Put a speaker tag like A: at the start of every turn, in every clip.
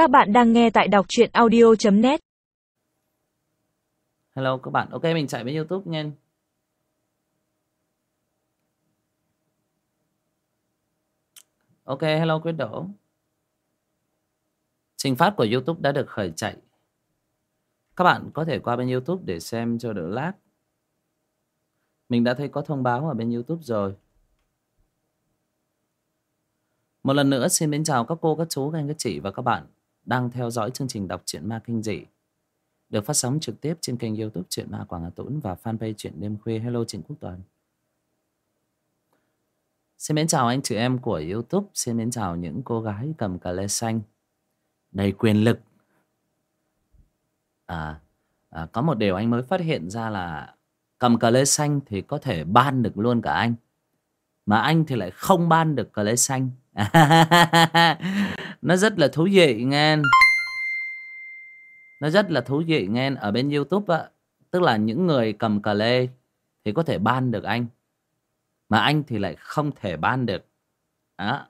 A: Các bạn đang nghe tại đọc truyện audio.net
B: Hello các bạn, ok mình chạy với Youtube nha Ok, hello Quyết Đỗ. Trình phát của Youtube đã được khởi chạy. Các bạn có thể qua bên Youtube để xem cho đỡ lag. Mình đã thấy có thông báo ở bên Youtube rồi. Một lần nữa xin mến chào các cô, các chú, các anh, các chị và các bạn đang theo dõi chương trình đọc truyện ma kinh dị được phát sóng trực tiếp trên kênh youtube truyện ma Quảng Hà Tũng và fanpage truyện đêm khuya Hello Trịnh Quốc Toàn. Xin mến chào anh chị em của youtube, xin mến chào những cô gái cầm cà lê xanh đầy quyền lực. À, à, có một điều anh mới phát hiện ra là cầm cà lê xanh thì có thể ban được luôn cả anh. Mà anh thì lại không ban được cà lê xanh. Nó rất là thú vị nghe nó rất là thú vị nghe ở bên youtube á tức là những người cầm cà lê thì có thể ban được anh. Mà anh thì lại không thể ban được. Đó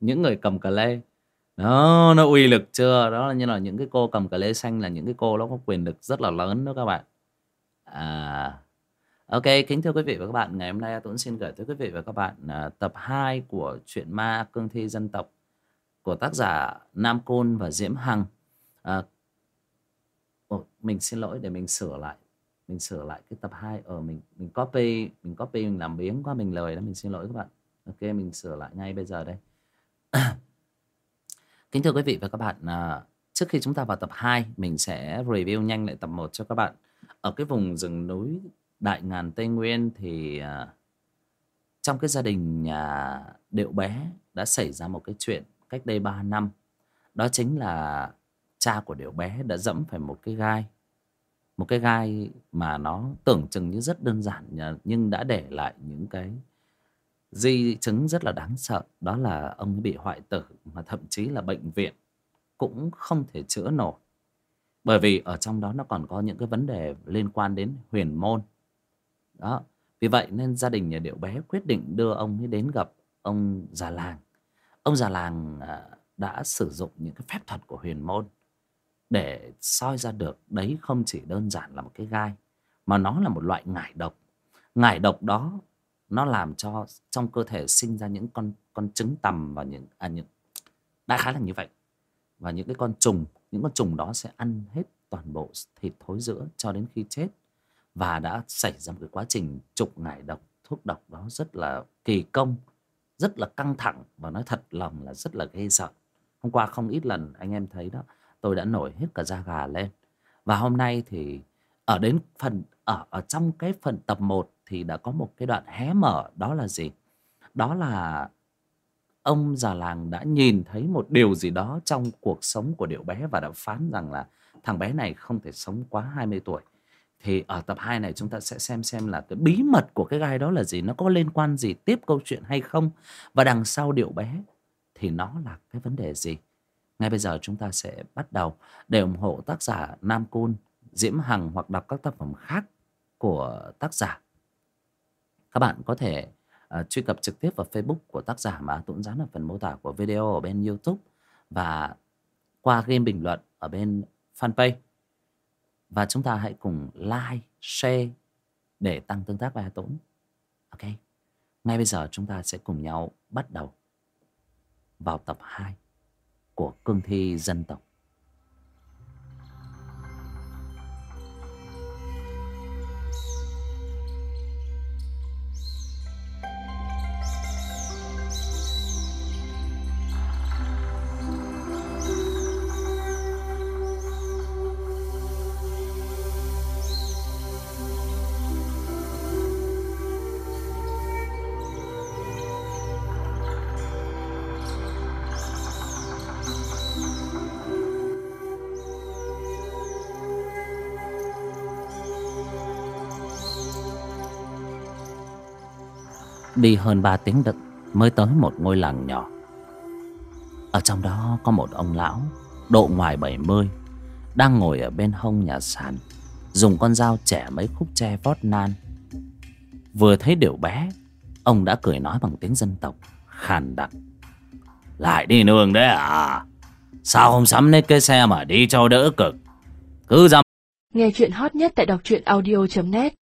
B: những người cầm cà lê. Nó nó uy lực chưa? Đó là như là những cái cô cầm cà lê xanh là những cái cô nó có quyền lực rất là lớn đó các bạn. À ok kính thưa quý vị và các bạn. Ngày hôm nay tuấn xin gửi tới quý vị và các bạn à, tập 2 của truyện ma cương thi dân tộc của tác giả nam côn và diễm hằng. À, Ồ, mình xin lỗi để mình sửa lại mình sửa lại cái tập 2 ở ờ, mình mình copy mình copy mình làm biếng quá mình lời đó mình xin lỗi các bạn. Ok mình sửa lại ngay bây giờ đây. Kính thưa quý vị và các bạn à, trước khi chúng ta vào tập 2 mình sẽ review nhanh lại tập 1 cho các bạn. Ở cái vùng rừng núi đại ngàn tây nguyên thì à, trong cái gia đình nhà điệu bé đã xảy ra một cái chuyện cách đây 3 năm. Đó chính là cha của điệu bé đã dẫm phải một cái gai. Một cái gai mà nó tưởng chừng như rất đơn giản nhưng đã để lại những cái di chứng rất là đáng sợ. Đó là ông ấy bị hoại tử, mà thậm chí là bệnh viện cũng không thể chữa nổi. Bởi vì ở trong đó nó còn có những cái vấn đề liên quan đến huyền môn. Đó, vì vậy nên gia đình nhà điệu bé quyết định đưa ông ấy đến gặp ông già làng ông già làng à, đã sử dụng những cái phép thuật của huyền môn để soi ra được đấy không chỉ đơn giản là một cái gai, mà nó là một loại ngải độc. Ngải độc đó nó làm cho trong cơ thể sinh ra những con con trứng tầm và những à những đại khái là như vậy. Và những cái con trùng, những con trùng đó sẽ ăn hết toàn bộ thịt thối giữa cho đến khi chết. Và đã xảy ra một cái quá trình trục ngải độc, thuốc độc đó rất là kỳ công rất là căng thẳng và nói thật lòng là rất là ghê sợ. Hôm qua không ít lần anh em thấy đó, tôi đã nổi hết cả da gà lên. Và hôm nay thì ở đến phần, ở ở trong cái phần tập 1 thì đã có một cái đoạn hé mở, đó là gì? Đó là ông già làng đã nhìn thấy một điều gì đó trong cuộc sống của điệu bé và đã phán rằng là thằng bé này không thể sống quá 20 tuổi thì ở tập 2 này chúng ta sẽ xem xem là cái bí mật của cái gai đó là gì nó có liên quan gì tiếp câu chuyện hay không và đằng sau điệu bé thì nó là cái vấn đề gì ngay bây giờ chúng ta sẽ bắt đầu để ủng hộ tác giả Nam Côn, Diễm Hằng hoặc đọc các tác phẩm khác của tác giả. Các bạn có thể uh, truy cập trực tiếp vào Facebook của tác giả mà Tuấn dán ở phần mô tả của video ở bên YouTube và qua game bình luận ở bên fanpage. Và chúng ta hãy cùng like, share để tăng tương tác với Hà Tuấn. Ok. Ngay bây giờ chúng ta sẽ cùng nhau bắt đầu vào tập 2 của cương thi dân tộc Đi hơn 3 tiếng đựng mới tới một ngôi làng nhỏ. Ở trong đó có một ông lão, Độ ngoài 70 Đang ngồi ở bên hông nhà sàn, Dùng con dao trẻ mấy khúc tre vót nan. Vừa thấy điều bé, Ông đã cười nói bằng tiếng dân tộc, Khàn đặc. Lại đi nương đấy à? Sao không sắm lấy cái xe mà đi cho đỡ cực? Cứ dám
A: Nghe chuyện hot nhất tại đọc truyện audio.net